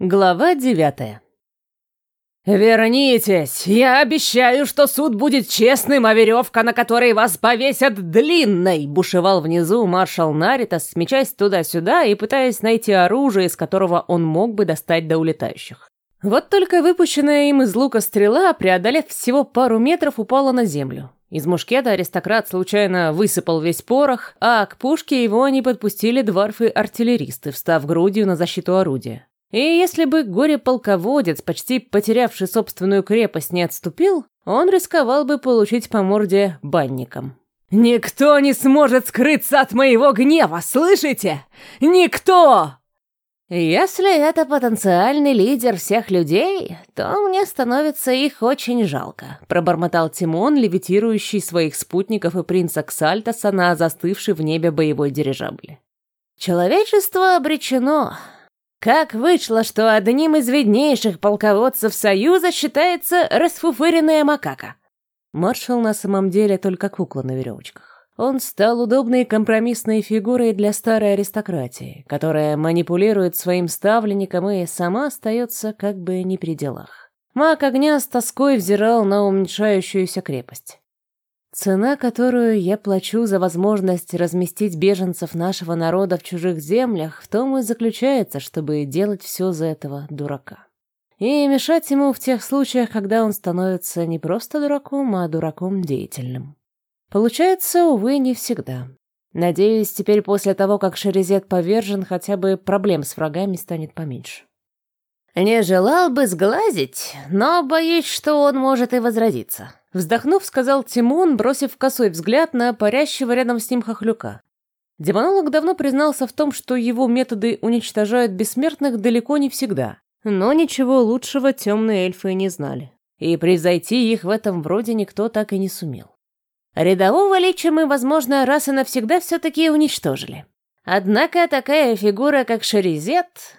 Глава девятая. «Вернитесь! Я обещаю, что суд будет честным, а веревка, на которой вас повесят, длинной!» Бушевал внизу маршал Наритас, смечаясь туда-сюда и пытаясь найти оружие, из которого он мог бы достать до улетающих. Вот только выпущенная им из лука стрела, преодолев всего пару метров, упала на землю. Из мушкета аристократ случайно высыпал весь порох, а к пушке его не подпустили дварфы-артиллеристы, встав грудью на защиту орудия. И если бы горе-полководец, почти потерявший собственную крепость, не отступил, он рисковал бы получить по морде банником. «Никто не сможет скрыться от моего гнева, слышите? Никто!» «Если это потенциальный лидер всех людей, то мне становится их очень жалко», пробормотал Тимон, левитирующий своих спутников и принца Ксальтаса на застывший в небе боевой дирижабль. «Человечество обречено. Как вышло, что одним из виднейших полководцев Союза считается расфуфыренная макака? Маршал на самом деле только кукла на веревочках. Он стал удобной компромиссной фигурой для старой аристократии, которая манипулирует своим ставленником и сама остается как бы не при делах. Маг огня с тоской взирал на уменьшающуюся крепость. Цена, которую я плачу за возможность разместить беженцев нашего народа в чужих землях, в том и заключается, чтобы делать все за этого дурака. И мешать ему в тех случаях, когда он становится не просто дураком, а дураком деятельным. Получается, увы, не всегда. Надеюсь, теперь после того, как Шерезет повержен, хотя бы проблем с врагами станет поменьше. Не желал бы сглазить, но боюсь, что он может и возродиться. Вздохнув, сказал Тимон, бросив косой взгляд на парящего рядом с ним хохлюка. Демонолог давно признался в том, что его методы уничтожают бессмертных далеко не всегда. Но ничего лучшего темные эльфы не знали. И превзойти их в этом вроде никто так и не сумел. Рядового лича мы, возможно, раз и навсегда все-таки уничтожили. Однако такая фигура, как Шерезет,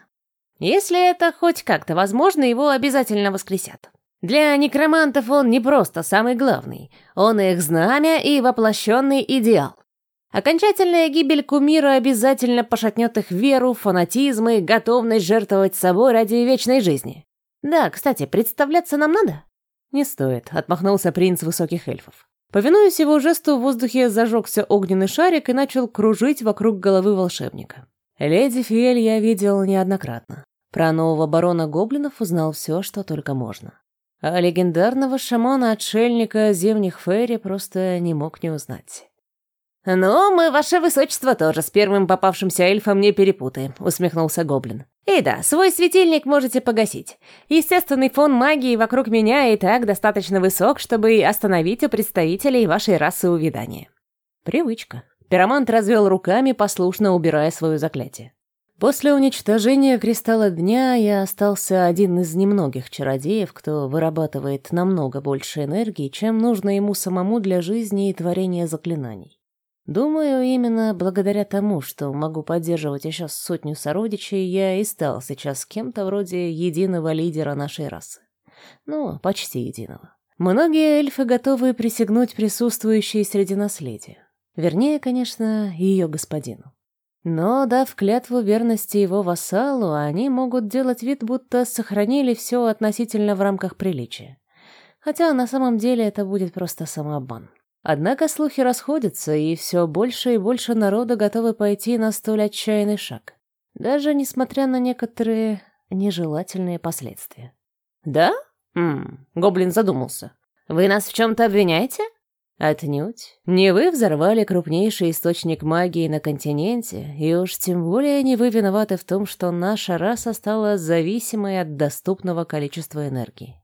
если это хоть как-то возможно, его обязательно воскресят. Для некромантов он не просто самый главный, он их знамя и воплощенный идеал. Окончательная гибель кумира обязательно пошатнет их веру, фанатизм и готовность жертвовать собой ради вечной жизни. Да, кстати, представляться нам надо? Не стоит, отмахнулся принц высоких эльфов. Повинуясь его жесту, в воздухе зажегся огненный шарик и начал кружить вокруг головы волшебника. Леди Фиэль я видел неоднократно. Про нового барона гоблинов узнал все, что только можно. А легендарного шамана-отшельника зимних фейри просто не мог не узнать. «Ну, мы, ваше высочество, тоже с первым попавшимся эльфом не перепутаем», — усмехнулся гоблин. «И да, свой светильник можете погасить. Естественный фон магии вокруг меня и так достаточно высок, чтобы остановить у представителей вашей расы увядание». Привычка. Пиромант развел руками, послушно убирая свое заклятие. После уничтожения Кристалла Дня я остался один из немногих чародеев, кто вырабатывает намного больше энергии, чем нужно ему самому для жизни и творения заклинаний. Думаю, именно благодаря тому, что могу поддерживать еще сотню сородичей, я и стал сейчас кем-то вроде единого лидера нашей расы. Ну, почти единого. Многие эльфы готовы присягнуть присутствующей среди наследия. Вернее, конечно, ее господину. Но, дав клятву верности его вассалу, они могут делать вид, будто сохранили все относительно в рамках приличия. Хотя на самом деле это будет просто самообман. Однако слухи расходятся, и все больше и больше народа готовы пойти на столь отчаянный шаг. Даже несмотря на некоторые нежелательные последствия. «Да?» М Гоблин задумался. «Вы нас в чем-то обвиняете?» Отнюдь. Не вы взорвали крупнейший источник магии на континенте, и уж тем более не вы виноваты в том, что наша раса стала зависимой от доступного количества энергии.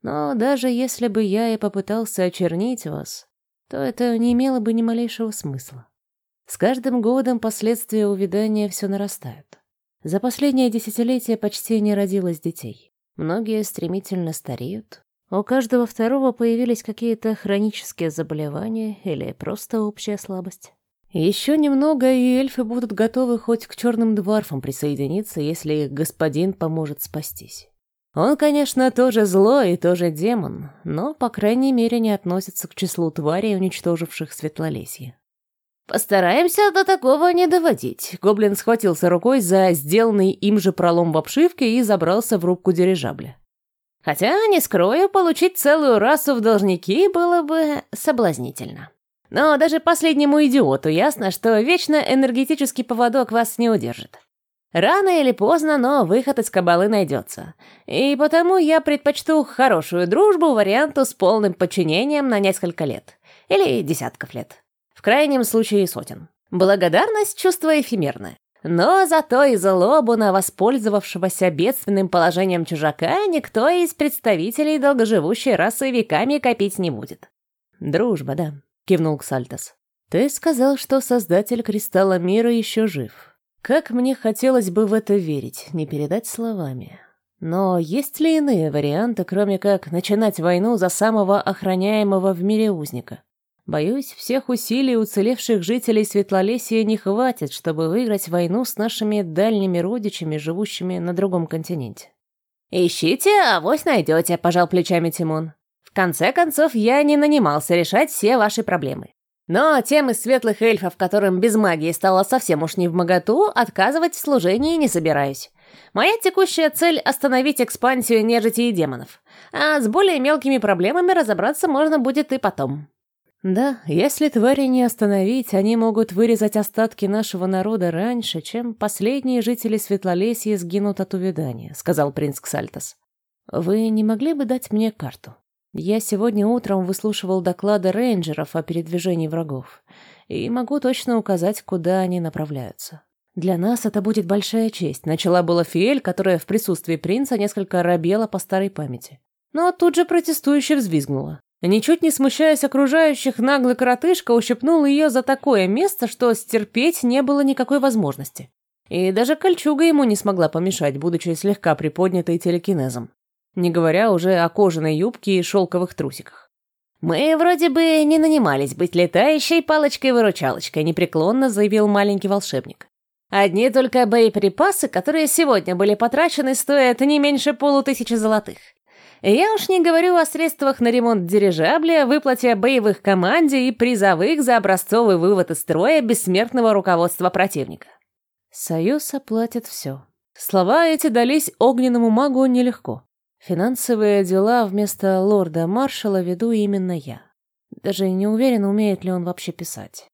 Но даже если бы я и попытался очернить вас, то это не имело бы ни малейшего смысла. С каждым годом последствия увядания все нарастают. За последнее десятилетие почти не родилось детей. Многие стремительно стареют, у каждого второго появились какие-то хронические заболевания или просто общая слабость. Еще немного, и эльфы будут готовы хоть к черным дварфам присоединиться, если их господин поможет спастись. Он, конечно, тоже злой и тоже демон, но, по крайней мере, не относится к числу тварей, уничтоживших Светлолесье. Постараемся до такого не доводить. Гоблин схватился рукой за сделанный им же пролом в обшивке и забрался в рубку дирижабля. Хотя, не скрою, получить целую расу в должники было бы соблазнительно. Но даже последнему идиоту ясно, что вечно энергетический поводок вас не удержит. Рано или поздно, но выход из кабалы найдется. И потому я предпочту хорошую дружбу варианту с полным подчинением на несколько лет. Или десятков лет. В крайнем случае сотен. Благодарность — чувство эфемерное. Но зато и злобу на воспользовавшегося бедственным положением чужака никто из представителей долгоживущей расы веками копить не будет. «Дружба, да», — кивнул Ксальтас. «Ты сказал, что создатель Кристалла Мира еще жив. Как мне хотелось бы в это верить, не передать словами. Но есть ли иные варианты, кроме как начинать войну за самого охраняемого в мире узника? Боюсь, всех усилий уцелевших жителей Светлолесия не хватит, чтобы выиграть войну с нашими дальними родичами, живущими на другом континенте. «Ищите, авось найдете», — пожал плечами Тимон. «В конце концов, я не нанимался решать все ваши проблемы. Но тем из светлых эльфов, которым без магии стало совсем уж не в моготу, отказывать в служении не собираюсь. Моя текущая цель — остановить экспансию нежити и демонов. А с более мелкими проблемами разобраться можно будет и потом. Да, если твари не остановить, они могут вырезать остатки нашего народа раньше, чем последние жители Светлолесья сгинут от увядания, сказал принц Ксальтас. Вы не могли бы дать мне карту? Я сегодня утром выслушивал доклады рейнджеров о передвижении врагов и могу точно указать, куда они направляются. Для нас это будет большая честь. Начала была Фиэль, которая в присутствии принца несколько робела по старой памяти. Но тут же протестующе взвизгнула. Ничуть не смущаясь окружающих, наглый коротышка ущипнул ее за такое место, что стерпеть не было никакой возможности. И даже кольчуга ему не смогла помешать, будучи слегка приподнятой телекинезом не говоря уже о кожаной юбке и шелковых трусиках. «Мы вроде бы не нанимались быть летающей палочкой-выручалочкой», непреклонно заявил маленький волшебник. «Одни только боеприпасы, которые сегодня были потрачены, стоят не меньше полутысячи золотых. Я уж не говорю о средствах на ремонт дирижабля, выплате боевых команде и призовых за образцовый вывод из строя бессмертного руководства противника. Союз оплатит все. Слова эти дались огненному магу нелегко. Финансовые дела вместо лорда-маршала веду именно я. Даже не уверен, умеет ли он вообще писать.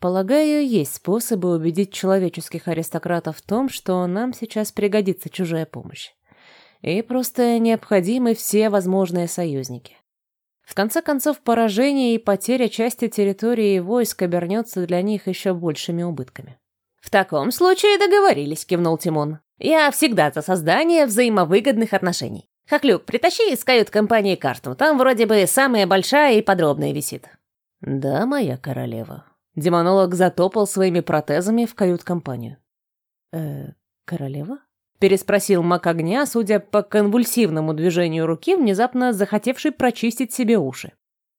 Полагаю, есть способы убедить человеческих аристократов в том, что нам сейчас пригодится чужая помощь. И просто необходимы все возможные союзники. В конце концов, поражение и потеря части территории войск обернется для них еще большими убытками. «В таком случае договорились», — кивнул Тимон. «Я всегда за создание взаимовыгодных отношений. Хохлюк, притащи из кают-компании карту. Там вроде бы самая большая и подробная висит». «Да, моя королева». Демонолог затопал своими протезами в кают-компанию. «Э, королева?» Переспросил маг огня, судя по конвульсивному движению руки, внезапно захотевший прочистить себе уши.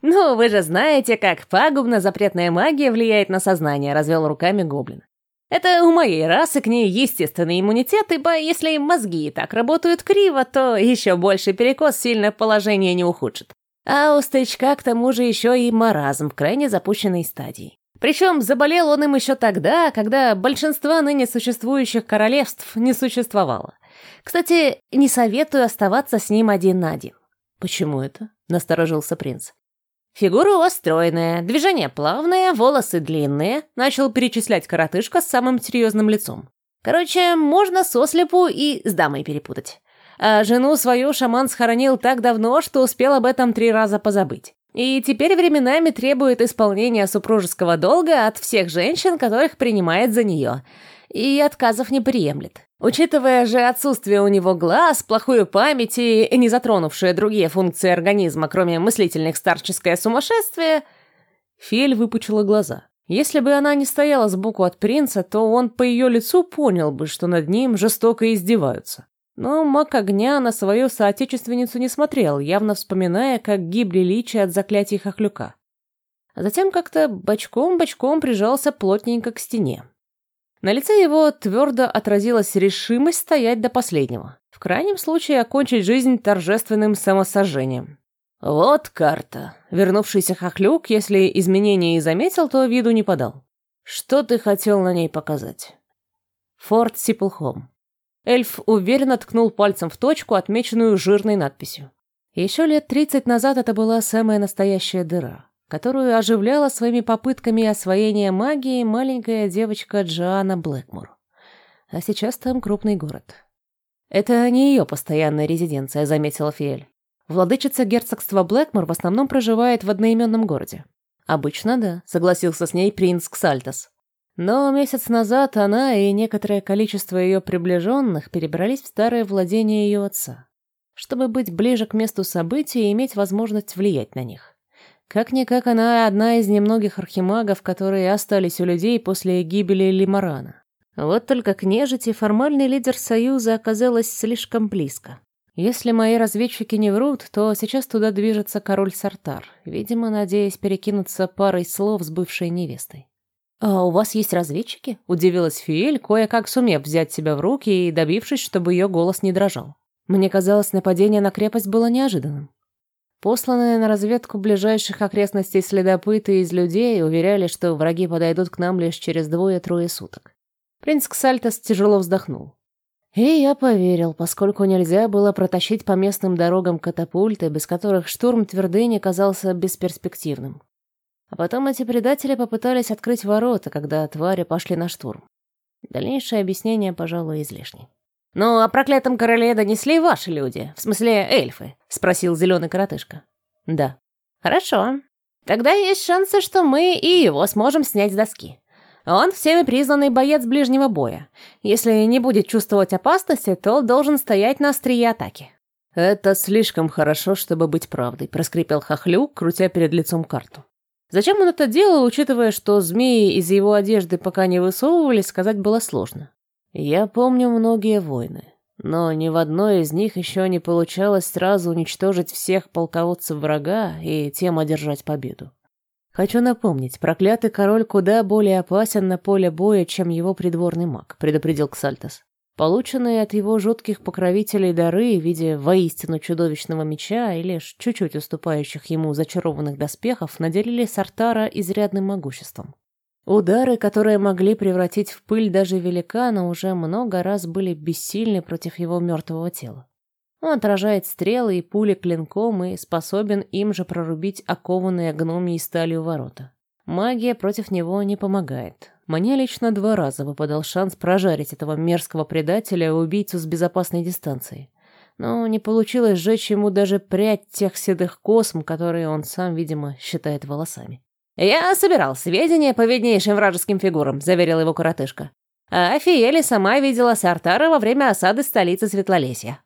«Ну, вы же знаете, как пагубно запретная магия влияет на сознание», — развел руками гоблин. Это у моей расы к ней естественный иммунитет, ибо если мозги и так работают криво, то еще больше перекос сильно положение не ухудшит. А у старичка к тому же еще и маразм в крайне запущенной стадии. Причем заболел он им еще тогда, когда большинства ныне существующих королевств не существовало. Кстати, не советую оставаться с ним один на один. «Почему это?» — насторожился принц. Фигура у вас стройная, движения плавные, волосы длинные, начал перечислять коротышка с самым серьезным лицом. Короче, можно сослепу и с дамой перепутать. А жену свою шаман схоронил так давно, что успел об этом три раза позабыть. И теперь временами требует исполнения супружеского долга от всех женщин, которых принимает за нее. И отказов не приемлет. Учитывая же отсутствие у него глаз, плохую память и не затронувшие другие функции организма, кроме мыслительных старческое сумасшествие, Фель выпучила глаза. Если бы она не стояла сбоку от принца, то он по ее лицу понял бы, что над ним жестоко издеваются. Но маг огня на свою соотечественницу не смотрел, явно вспоминая, как гибли личи от заклятий хохлюка. А затем как-то бочком-бочком прижался плотненько к стене. На лице его твердо отразилась решимость стоять до последнего. В крайнем случае окончить жизнь торжественным самосожжением. «Вот карта». Вернувшийся хохлюк, если изменения и заметил, то виду не подал. Что ты хотел на ней показать? Форт Сиплхом. Эльф уверенно ткнул пальцем в точку, отмеченную жирной надписью. Еще лет тридцать назад это была самая настоящая дыра, которую оживляла своими попытками освоения магии маленькая девочка Джоанна Блэкмур. А сейчас там крупный город. Это не ее постоянная резиденция, заметила Фиэль. Владычица герцогства Блэкмур в основном проживает в одноименном городе. Обычно да, согласился с ней принц Ксальтас. Но месяц назад она и некоторое количество ее приближенных перебрались в старое владение ее отца, чтобы быть ближе к месту событий и иметь возможность влиять на них. Как-никак она одна из немногих архимагов, которые остались у людей после гибели Лимарана. Вот только к нежити формальный лидер Союза оказалась слишком близко. Если мои разведчики не врут, то сейчас туда движется король Сартар, видимо, надеясь перекинуться парой слов с бывшей невестой. «А у вас есть разведчики?» — удивилась Фиэль, кое-как сумев взять себя в руки и добившись, чтобы ее голос не дрожал. Мне казалось, нападение на крепость было неожиданным. Посланные на разведку ближайших окрестностей следопыты из людей уверяли, что враги подойдут к нам лишь через двое-трое суток. Принц Ксальтас тяжело вздохнул. И я поверил, поскольку нельзя было протащить по местным дорогам катапульты, без которых штурм твердыни казался бесперспективным. А потом эти предатели попытались открыть ворота, когда твари пошли на штурм. Дальнейшее объяснение, пожалуй, излишне. «Ну, о проклятом короле донесли ваши люди, в смысле эльфы?» — спросил зеленый коротышка. «Да». «Хорошо. Тогда есть шансы, что мы и его сможем снять с доски. Он всеми признанный боец ближнего боя. Если не будет чувствовать опасности, то должен стоять на острие атаки». «Это слишком хорошо, чтобы быть правдой», — проскрипел Хохлюк, крутя перед лицом карту. Зачем он это делал, учитывая, что змеи из его одежды пока не высовывались, сказать было сложно. Я помню многие войны, но ни в одной из них еще не получалось сразу уничтожить всех полководцев врага и тем одержать победу. Хочу напомнить, проклятый король куда более опасен на поле боя, чем его придворный маг, предупредил Ксальтас. Полученные от его жутких покровителей дары в виде воистину чудовищного меча и лишь чуть-чуть уступающих ему зачарованных доспехов наделили Сартара изрядным могуществом. Удары, которые могли превратить в пыль даже великана, уже много раз были бессильны против его мертвого тела. Он отражает стрелы и пули клинком и способен им же прорубить окованные гномией сталью ворота. Магия против него не помогает. Мне лично два раза выпадал шанс прожарить этого мерзкого предателя и убийцу с безопасной дистанции. Но не получилось сжечь ему даже прядь тех седых косм, которые он сам, видимо, считает волосами. «Я собирал сведения по виднейшим вражеским фигурам», — заверил его коротышка. А Фиели сама видела Сартара во время осады столицы Светлолесья.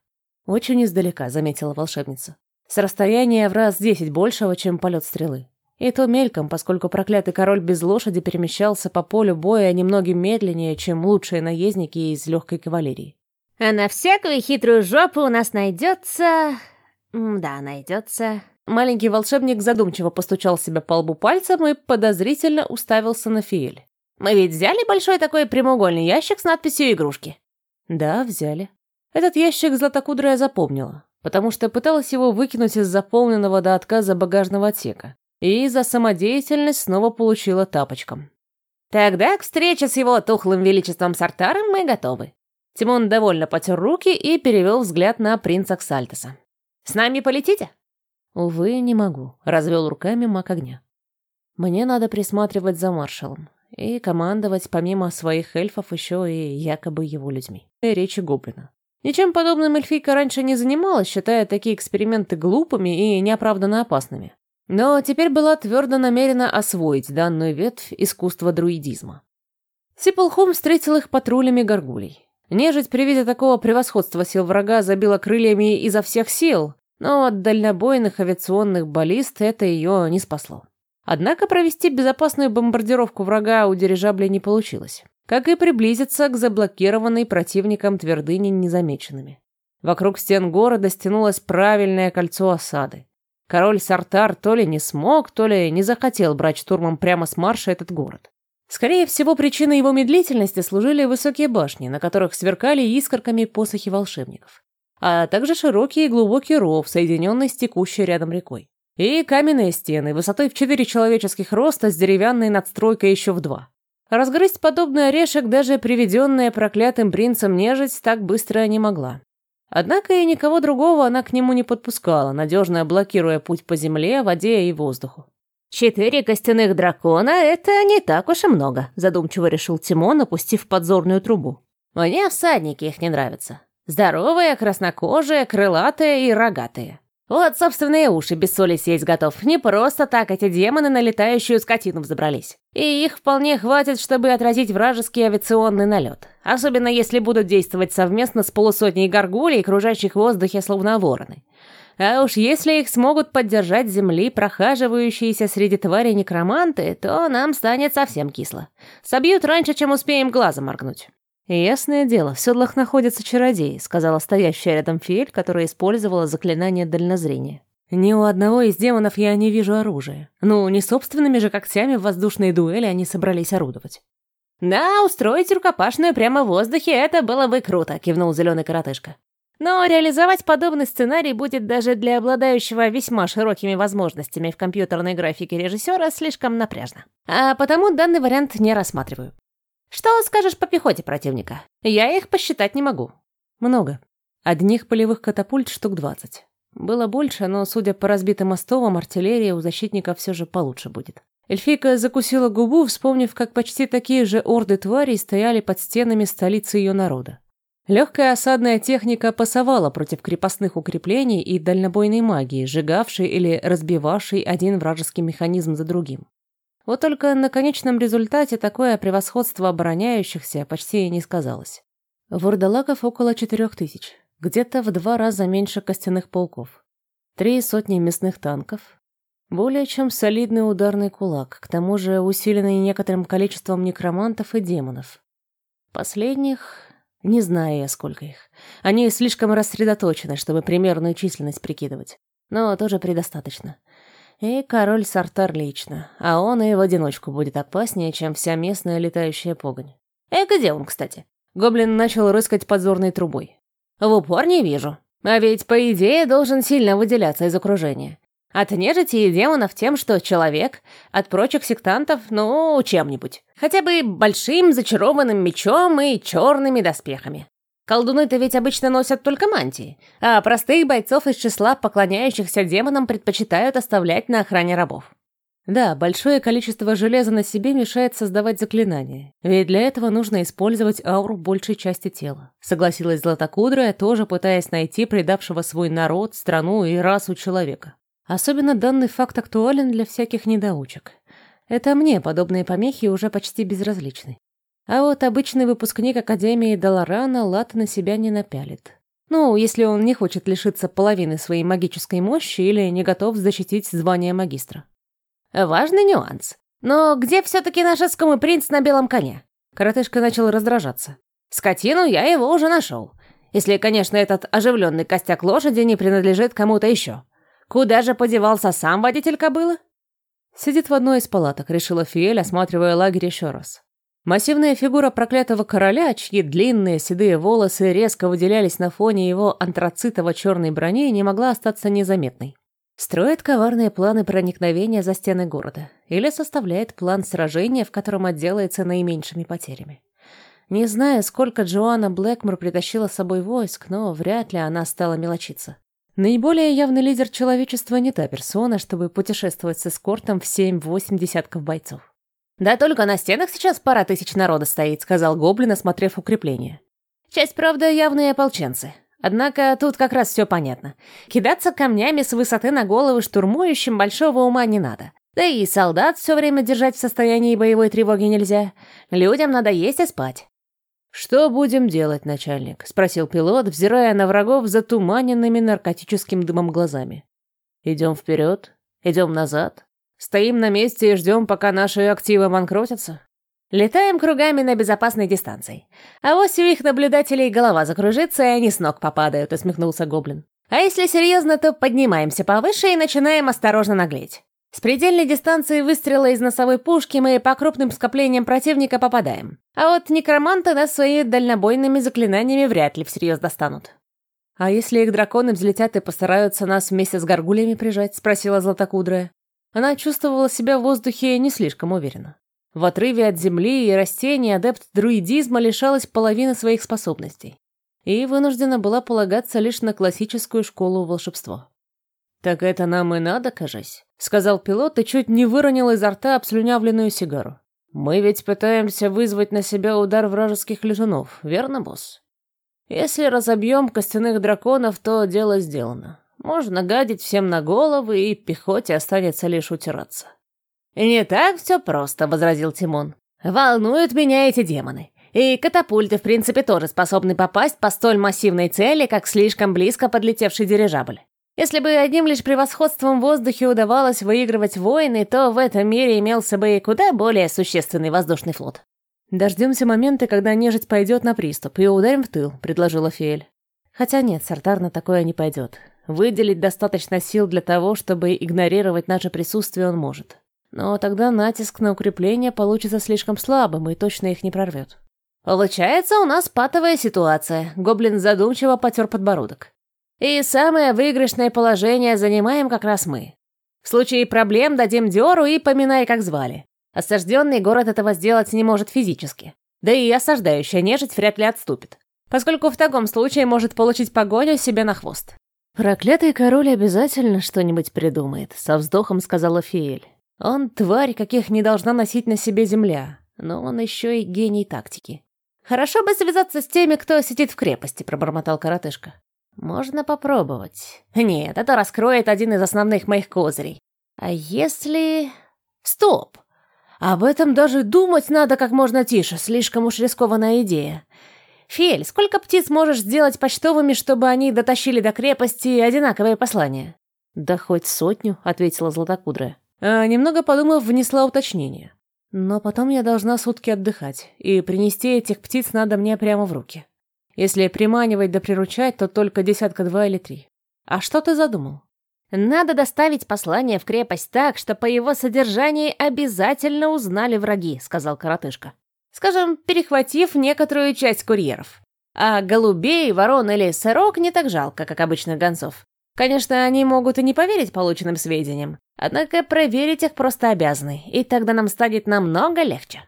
«Очень издалека», — заметила волшебница. «С расстояния в раз десять большего, чем полет стрелы. И то мельком, поскольку проклятый король без лошади перемещался по полю боя немного медленнее, чем лучшие наездники из легкой кавалерии. «А на всякую хитрую жопу у нас найдется...» «Да, найдется...» Маленький волшебник задумчиво постучал себя по лбу пальцем и подозрительно уставился на Фиэль. «Мы ведь взяли большой такой прямоугольный ящик с надписью «Игрушки»?» «Да, взяли». Этот ящик златокудрая запомнила, потому что пыталась его выкинуть из заполненного до отказа багажного отсека, и за самодеятельность снова получила тапочком. «Тогда к встрече с его тухлым величеством Сартаром мы готовы». Тимон довольно потер руки и перевел взгляд на принца Ксальтеса. «С нами полетите?» «Увы, не могу», — развел руками маг огня. «Мне надо присматривать за маршалом и командовать помимо своих эльфов еще и якобы его людьми. И речи гоблина. Ничем подобным эльфийка раньше не занималась, считая такие эксперименты глупыми и неоправданно опасными. Но теперь была твердо намерена освоить данную ветвь искусства друидизма. Сиплхум встретил их патрулями горгулей. Нежить при виде такого превосходства сил врага забила крыльями изо всех сил, но от дальнобойных авиационных баллист это ее не спасло. Однако провести безопасную бомбардировку врага у дирижабля не получилось как и приблизиться к заблокированной противником твердыни незамеченными. Вокруг стен города стянулось правильное кольцо осады. Король Сартар то ли не смог, то ли не захотел брать штурмом прямо с марша этот город. Скорее всего, причиной его медлительности служили высокие башни, на которых сверкали искорками посохи волшебников, а также широкий и глубокий ров, соединенный с текущей рядом рекой. И каменные стены, высотой в четыре человеческих роста с деревянной надстройкой еще в два. Разгрызть подобный орешек даже приведенная проклятым принцем нежить так быстро не могла. Однако и никого другого она к нему не подпускала, надежно блокируя путь по земле, воде и воздуху. «Четыре костяных дракона — это не так уж и много», — задумчиво решил Тимон, опустив подзорную трубу. «Мне всадники их не нравятся. Здоровые, краснокожие, крылатые и рогатые. Вот собственные уши без соли сесть готов. Не просто так эти демоны на летающую скотину взобрались. И их вполне хватит, чтобы отразить вражеский авиационный налет. Особенно если будут действовать совместно с полусотней горгулей, кружащих в воздухе словно вороны. А уж если их смогут поддержать земли прохаживающиеся среди тварей некроманты, то нам станет совсем кисло. Собьют раньше, чем успеем глазом моргнуть. «Ясное дело, в седлах находятся чародеи», — сказала стоящая рядом Фель, которая использовала заклинание дальнозрения. «Ни у одного из демонов я не вижу оружия. Ну, не собственными же когтями в воздушной дуэли они собрались орудовать». «Да, устроить рукопашную прямо в воздухе — это было бы круто», — кивнул зеленый коротышка. «Но реализовать подобный сценарий будет даже для обладающего весьма широкими возможностями в компьютерной графике режиссера слишком напряжно. А потому данный вариант не рассматриваю. Что скажешь по пехоте противника? Я их посчитать не могу. Много. Одних полевых катапульт штук двадцать. Было больше, но, судя по разбитым остовам, артиллерия у защитника все же получше будет. Эльфийка закусила губу, вспомнив, как почти такие же орды тварей стояли под стенами столицы ее народа. Легкая осадная техника пасовала против крепостных укреплений и дальнобойной магии, сжигавшей или разбивавшей один вражеский механизм за другим. Вот только на конечном результате такое превосходство обороняющихся почти не сказалось. Вурдалаков около четырех тысяч, где-то в два раза меньше костяных полков. Три сотни мясных танков. Более чем солидный ударный кулак, к тому же усиленный некоторым количеством некромантов и демонов. Последних... Не знаю я, сколько их. Они слишком рассредоточены, чтобы примерную численность прикидывать. Но тоже предостаточно. И король Сартар лично, а он и в одиночку будет опаснее, чем вся местная летающая погонь. Э, где он, кстати? Гоблин начал рыскать подзорной трубой. В упор не вижу. А ведь, по идее, должен сильно выделяться из окружения. От нежити и демонов тем, что человек, от прочих сектантов, ну, чем-нибудь. Хотя бы большим зачарованным мечом и черными доспехами. Колдуны-то ведь обычно носят только мантии, а простых бойцов из числа поклоняющихся демонам предпочитают оставлять на охране рабов. Да, большое количество железа на себе мешает создавать заклинания, ведь для этого нужно использовать ауру большей части тела. Согласилась Златокудрая, тоже пытаясь найти предавшего свой народ, страну и расу человека. Особенно данный факт актуален для всяких недоучек. Это мне подобные помехи уже почти безразличны. А вот обычный выпускник Академии Даларана лад на себя не напялит. Ну, если он не хочет лишиться половины своей магической мощи или не готов защитить звание магистра. Важный нюанс. Но где все-таки наш искомый принц на белом коне? Коротышка начал раздражаться. Скотину я его уже нашел. Если, конечно, этот оживленный костяк лошади не принадлежит кому-то еще. Куда же подевался сам водитель кобылы? Сидит в одной из палаток, решила Фиэль, осматривая лагерь еще раз. Массивная фигура проклятого короля, чьи длинные седые волосы резко выделялись на фоне его антрацитово-черной брони, не могла остаться незаметной. Строит коварные планы проникновения за стены города или составляет план сражения, в котором отделается наименьшими потерями. Не знаю, сколько Джоанна Блэкмор притащила с собой войск, но вряд ли она стала мелочиться. Наиболее явный лидер человечества не та персона, чтобы путешествовать с эскортом в 7-8 десятков бойцов. «Да только на стенах сейчас пара тысяч народа стоит», — сказал Гоблин, осмотрев укрепление. «Часть, правда, явные ополченцы. Однако тут как раз все понятно. Кидаться камнями с высоты на головы штурмующим большого ума не надо. Да и солдат все время держать в состоянии боевой тревоги нельзя. Людям надо есть и спать». «Что будем делать, начальник?» — спросил пилот, взирая на врагов затуманенными наркотическим дымом глазами. «Идем вперед? Идем назад?» Стоим на месте и ждем, пока наши активы банкротятся? Летаем кругами на безопасной дистанции. А у их наблюдателей голова закружится, и они с ног попадают, усмехнулся Гоблин. А если серьезно, то поднимаемся повыше и начинаем осторожно наглеть. С предельной дистанции выстрела из носовой пушки мы по крупным скоплениям противника попадаем. А вот некроманты нас своими дальнобойными заклинаниями вряд ли всерьез достанут. «А если их драконы взлетят и постараются нас вместе с горгулями прижать?» — спросила Златокудрая. Она чувствовала себя в воздухе не слишком уверенно. В отрыве от земли и растений адепт друидизма лишалась половины своих способностей и вынуждена была полагаться лишь на классическую школу волшебства. «Так это нам и надо, кажись», — сказал пилот и чуть не выронил изо рта обслюнявленную сигару. «Мы ведь пытаемся вызвать на себя удар вражеских летунов, верно, босс? Если разобьем костяных драконов, то дело сделано. Можно гадить всем на головы, и пехоте останется лишь утираться». «Не так все просто», — возразил Тимон. «Волнуют меня эти демоны. И катапульты, в принципе, тоже способны попасть по столь массивной цели, как слишком близко подлетевший дирижабль. Если бы одним лишь превосходством в воздухе удавалось выигрывать войны, то в этом мире имелся бы и куда более существенный воздушный флот. «Дождемся момента, когда нежить пойдет на приступ, и ударим в тыл», — предложила Фиэль. «Хотя нет, Сартар на такое не пойдет. Выделить достаточно сил для того, чтобы игнорировать наше присутствие он может. Но тогда натиск на укрепление получится слишком слабым и точно их не прорвет. Получается, у нас патовая ситуация. Гоблин задумчиво потер подбородок. И самое выигрышное положение занимаем как раз мы. В случае проблем дадим Диору и поминай, как звали. Осажденный город этого сделать не может физически. Да и осаждающая нежить вряд ли отступит, поскольку в таком случае может получить погоню себе на хвост. «Проклятый король обязательно что-нибудь придумает», — со вздохом сказала Фиэль. «Он тварь, каких не должна носить на себе земля, но он еще и гений тактики. «Хорошо бы связаться с теми, кто сидит в крепости», — пробормотал коротышка. «Можно попробовать». «Нет, это раскроет один из основных моих козырей. А если...» «Стоп! Об этом даже думать надо как можно тише, слишком уж рискованная идея. Фель, сколько птиц можешь сделать почтовыми, чтобы они дотащили до крепости одинаковые послания?» «Да хоть сотню», — ответила Златокудрая. А, немного подумав, внесла уточнение. Но потом я должна сутки отдыхать, и принести этих птиц надо мне прямо в руки. Если приманивать да приручать, то только десятка-два или три. А что ты задумал? Надо доставить послание в крепость так, что по его содержании обязательно узнали враги, сказал коротышка. Скажем, перехватив некоторую часть курьеров. А голубей, ворон или сырок не так жалко, как обычных гонцов. Конечно, они могут и не поверить полученным сведениям, однако проверить их просто обязаны, и тогда нам станет намного легче.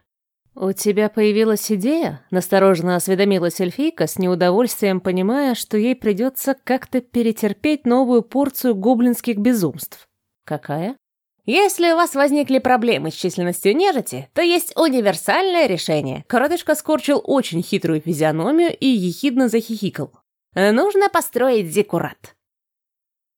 «У тебя появилась идея?» — настороженно осведомилась эльфийка, с неудовольствием понимая, что ей придется как-то перетерпеть новую порцию гоблинских безумств. «Какая?» «Если у вас возникли проблемы с численностью нежити, то есть универсальное решение». Коротышка скорчил очень хитрую физиономию и ехидно захихикал. «Нужно построить зиккурат.